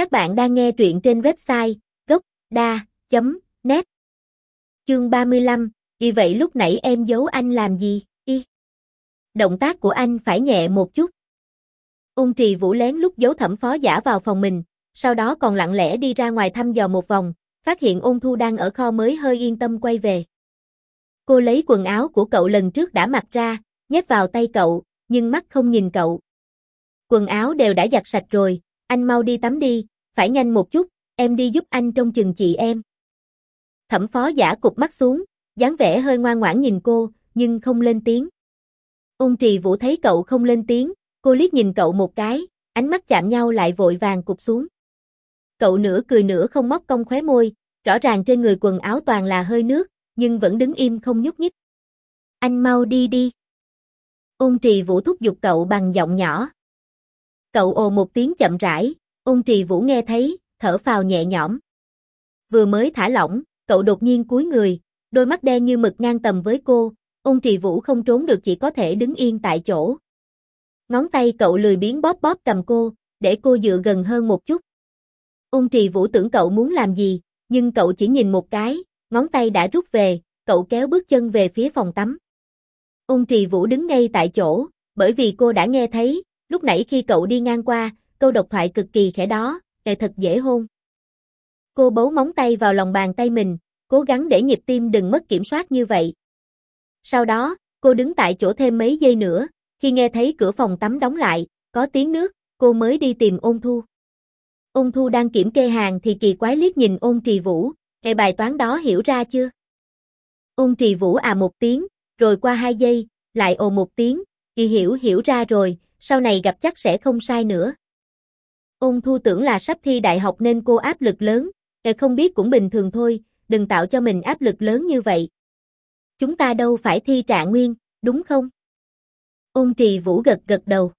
Các bạn đang nghe truyện trên website gốc.da.net Chương 35, vì vậy lúc nãy em giấu anh làm gì, y. Động tác của anh phải nhẹ một chút. ung trì vũ lén lúc giấu thẩm phó giả vào phòng mình, sau đó còn lặng lẽ đi ra ngoài thăm dò một vòng, phát hiện ôn thu đang ở kho mới hơi yên tâm quay về. Cô lấy quần áo của cậu lần trước đã mặc ra, nhét vào tay cậu, nhưng mắt không nhìn cậu. Quần áo đều đã giặt sạch rồi, anh mau đi tắm đi, phải nhanh một chút, em đi giúp anh trong chừng chị em. Thẩm phó giả cục mắt xuống, dáng vẻ hơi ngoan ngoãn nhìn cô, nhưng không lên tiếng. Ôn trì vũ thấy cậu không lên tiếng, cô liếc nhìn cậu một cái, ánh mắt chạm nhau lại vội vàng cục xuống. Cậu nửa cười nửa không móc cong khóe môi, rõ ràng trên người quần áo toàn là hơi nước, nhưng vẫn đứng im không nhúc nhích. Anh mau đi đi. Ôn trì vũ thúc giục cậu bằng giọng nhỏ. Cậu ồ một tiếng chậm rãi, ôn trì vũ nghe thấy, thở phào nhẹ nhõm. Vừa mới thả lỏng, cậu đột nhiên cúi người, đôi mắt đen như mực ngang tầm với cô, ôn trì vũ không trốn được chỉ có thể đứng yên tại chỗ. Ngón tay cậu lười biến bóp bóp cầm cô, để cô dựa gần hơn một chút. Ôn trì vũ tưởng cậu muốn làm gì, nhưng cậu chỉ nhìn một cái, ngón tay đã rút về, cậu kéo bước chân về phía phòng tắm. Ôn trì vũ đứng ngay tại chỗ, bởi vì cô đã nghe thấy, lúc nãy khi cậu đi ngang qua, câu độc thoại cực kỳ khẽ đó, kẻ thật dễ hôn. Cô bấu móng tay vào lòng bàn tay mình, cố gắng để nhịp tim đừng mất kiểm soát như vậy. Sau đó, cô đứng tại chỗ thêm mấy giây nữa, khi nghe thấy cửa phòng tắm đóng lại, có tiếng nước, cô mới đi tìm ôn thu. Ôn thu đang kiểm kê hàng thì kỳ quái liếc nhìn ôn trì vũ, hệ bài toán đó hiểu ra chưa? Ôn trì vũ à một tiếng, rồi qua hai giây, lại ồ một tiếng, kỳ hiểu hiểu ra rồi, sau này gặp chắc sẽ không sai nữa. Ôn thu tưởng là sắp thi đại học nên cô áp lực lớn, e không biết cũng bình thường thôi, đừng tạo cho mình áp lực lớn như vậy. Chúng ta đâu phải thi trạng nguyên, đúng không? Ôn trì vũ gật gật đầu.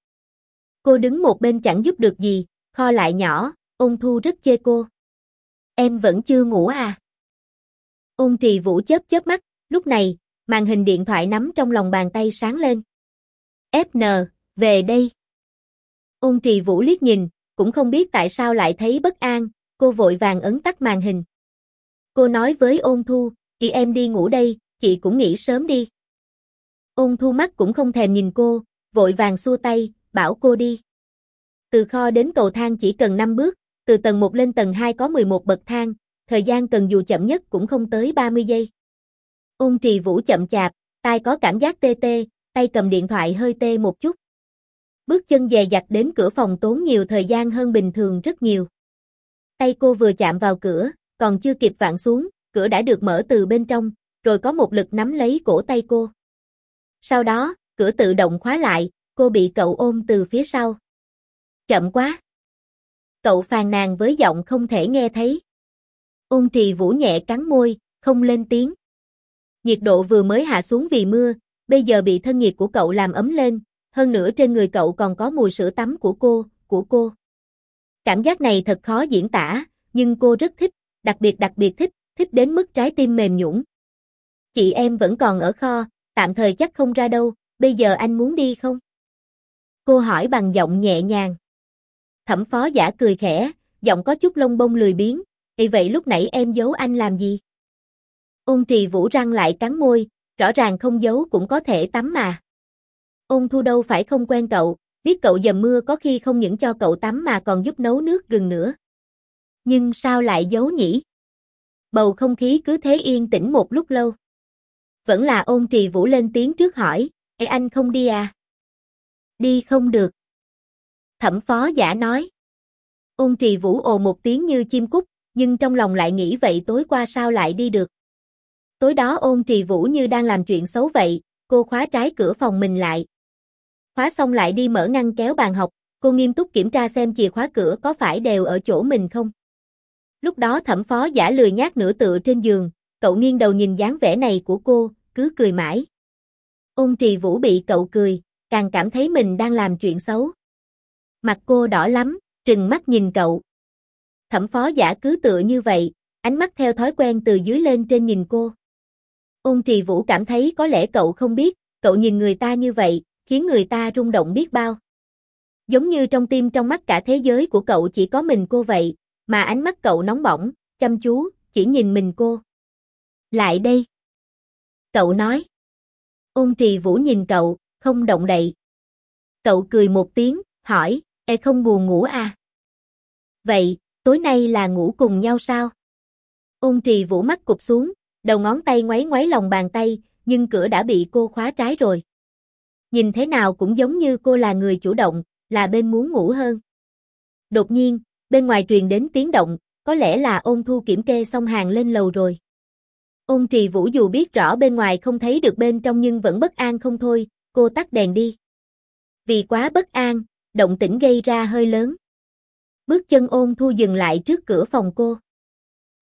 Cô đứng một bên chẳng giúp được gì, kho lại nhỏ, ôn thu rất chê cô. Em vẫn chưa ngủ à? Ôn trì vũ chớp chớp mắt, lúc này, màn hình điện thoại nắm trong lòng bàn tay sáng lên. FN, về đây. Ôn trì vũ liếc nhìn, cũng không biết tại sao lại thấy bất an, cô vội vàng ấn tắt màn hình. Cô nói với ôn thu, chị em đi ngủ đây, chị cũng nghỉ sớm đi. Ôn thu mắt cũng không thèm nhìn cô, vội vàng xua tay, bảo cô đi. Từ kho đến cầu thang chỉ cần 5 bước, từ tầng 1 lên tầng 2 có 11 bậc thang, thời gian cần dù chậm nhất cũng không tới 30 giây. Ôn trì vũ chậm chạp, tai có cảm giác tê tê, tay cầm điện thoại hơi tê một chút. Bước chân dè dặt đến cửa phòng tốn nhiều thời gian hơn bình thường rất nhiều. Tay cô vừa chạm vào cửa, còn chưa kịp vặn xuống, cửa đã được mở từ bên trong, rồi có một lực nắm lấy cổ tay cô. Sau đó, cửa tự động khóa lại, cô bị cậu ôm từ phía sau. Chậm quá. Cậu phàn nàn với giọng không thể nghe thấy. Ôn trì vũ nhẹ cắn môi, không lên tiếng. Nhiệt độ vừa mới hạ xuống vì mưa, bây giờ bị thân nhiệt của cậu làm ấm lên, hơn nữa trên người cậu còn có mùi sữa tắm của cô, của cô. Cảm giác này thật khó diễn tả, nhưng cô rất thích, đặc biệt đặc biệt thích, thích đến mức trái tim mềm nhũn. Chị em vẫn còn ở kho, tạm thời chắc không ra đâu, bây giờ anh muốn đi không? Cô hỏi bằng giọng nhẹ nhàng. Thẩm phó giả cười khẽ, giọng có chút lông bông lười biếng, Vậy vậy lúc nãy em giấu anh làm gì? Ôn trì vũ răng lại cắn môi, rõ ràng không giấu cũng có thể tắm mà. Ôn thu đâu phải không quen cậu, biết cậu dầm mưa có khi không những cho cậu tắm mà còn giúp nấu nước gừng nữa. Nhưng sao lại giấu nhỉ? Bầu không khí cứ thế yên tĩnh một lúc lâu. Vẫn là ôn trì vũ lên tiếng trước hỏi, Ê anh không đi à? Đi không được. Thẩm phó giả nói. Ôn trì vũ ồ một tiếng như chim cút, nhưng trong lòng lại nghĩ vậy tối qua sao lại đi được. Tối đó ôn trì vũ như đang làm chuyện xấu vậy, cô khóa trái cửa phòng mình lại. Khóa xong lại đi mở ngăn kéo bàn học, cô nghiêm túc kiểm tra xem chìa khóa cửa có phải đều ở chỗ mình không. Lúc đó thẩm phó giả lười nhát nửa tựa trên giường, cậu nghiêng đầu nhìn dáng vẻ này của cô, cứ cười mãi. Ôn trì vũ bị cậu cười, càng cảm thấy mình đang làm chuyện xấu. Mặt cô đỏ lắm, trừng mắt nhìn cậu. Thẩm phó giả cứ tựa như vậy, ánh mắt theo thói quen từ dưới lên trên nhìn cô. Ôn trì vũ cảm thấy có lẽ cậu không biết, cậu nhìn người ta như vậy, khiến người ta rung động biết bao. Giống như trong tim trong mắt cả thế giới của cậu chỉ có mình cô vậy, mà ánh mắt cậu nóng bỏng, chăm chú, chỉ nhìn mình cô. Lại đây. Cậu nói. Ôn trì vũ nhìn cậu, không động đậy. Cậu cười một tiếng, hỏi, e không buồn ngủ à? Vậy, tối nay là ngủ cùng nhau sao? Ôn trì vũ mắt cụp xuống, đầu ngón tay ngoáy ngoáy lòng bàn tay, nhưng cửa đã bị cô khóa trái rồi. Nhìn thế nào cũng giống như cô là người chủ động, là bên muốn ngủ hơn. Đột nhiên, bên ngoài truyền đến tiếng động, có lẽ là ôn thu kiểm kê xong hàng lên lầu rồi. Ôn trì vũ dù biết rõ bên ngoài không thấy được bên trong nhưng vẫn bất an không thôi, cô tắt đèn đi. Vì quá bất an, động tĩnh gây ra hơi lớn. Bước chân ôn thu dừng lại trước cửa phòng cô.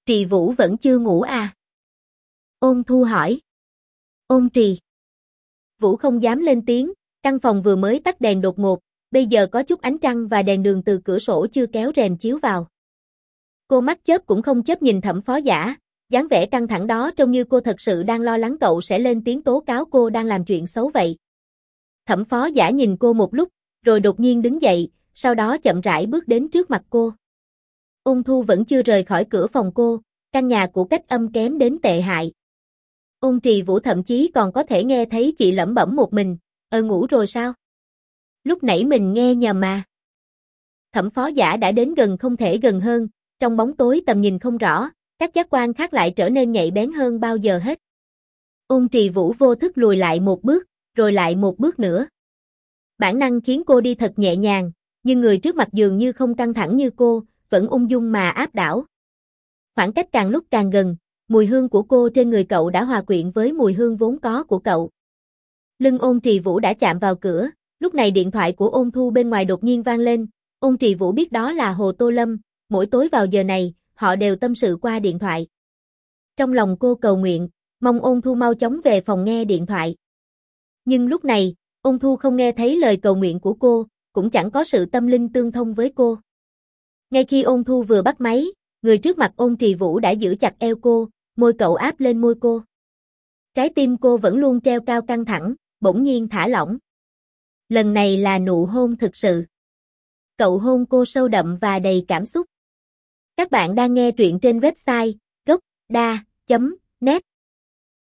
Trì vũ vẫn chưa ngủ à? Ôn thu hỏi. Ôn trì. Vũ không dám lên tiếng, căn phòng vừa mới tắt đèn đột ngột, bây giờ có chút ánh trăng và đèn đường từ cửa sổ chưa kéo rèm chiếu vào. Cô mắt chớp cũng không chớp nhìn thẩm phó giả, dáng vẻ căng thẳng đó trông như cô thật sự đang lo lắng cậu sẽ lên tiếng tố cáo cô đang làm chuyện xấu vậy. Thẩm phó giả nhìn cô một lúc, rồi đột nhiên đứng dậy, sau đó chậm rãi bước đến trước mặt cô. Ung thu vẫn chưa rời khỏi cửa phòng cô, căn nhà của cách âm kém đến tệ hại. Ôn trì vũ thậm chí còn có thể nghe thấy chị lẩm bẩm một mình, ơ ngủ rồi sao? Lúc nãy mình nghe nhầm mà. Thẩm phó giả đã đến gần không thể gần hơn, trong bóng tối tầm nhìn không rõ, các giác quan khác lại trở nên nhạy bén hơn bao giờ hết. Ôn trì vũ vô thức lùi lại một bước, rồi lại một bước nữa. Bản năng khiến cô đi thật nhẹ nhàng, nhưng người trước mặt dường như không căng thẳng như cô, vẫn ung dung mà áp đảo. Khoảng cách càng lúc càng gần, mùi hương của cô trên người cậu đã hòa quyện với mùi hương vốn có của cậu. Lưng ôn trì vũ đã chạm vào cửa, lúc này điện thoại của ôn thu bên ngoài đột nhiên vang lên, ôn trì vũ biết đó là Hồ Tô Lâm, mỗi tối vào giờ này, họ đều tâm sự qua điện thoại. Trong lòng cô cầu nguyện, mong ôn thu mau chóng về phòng nghe điện thoại. Nhưng lúc này, ôn thu không nghe thấy lời cầu nguyện của cô, cũng chẳng có sự tâm linh tương thông với cô. Ngay khi ôn thu vừa bắt máy, người trước mặt ôn trì vũ đã giữ chặt eo cô, môi cậu áp lên môi cô. Trái tim cô vẫn luôn treo cao căng thẳng, bỗng nhiên thả lỏng. Lần này là nụ hôn thực sự. Cậu hôn cô sâu đậm và đầy cảm xúc. Các bạn đang nghe truyện trên website gocda.net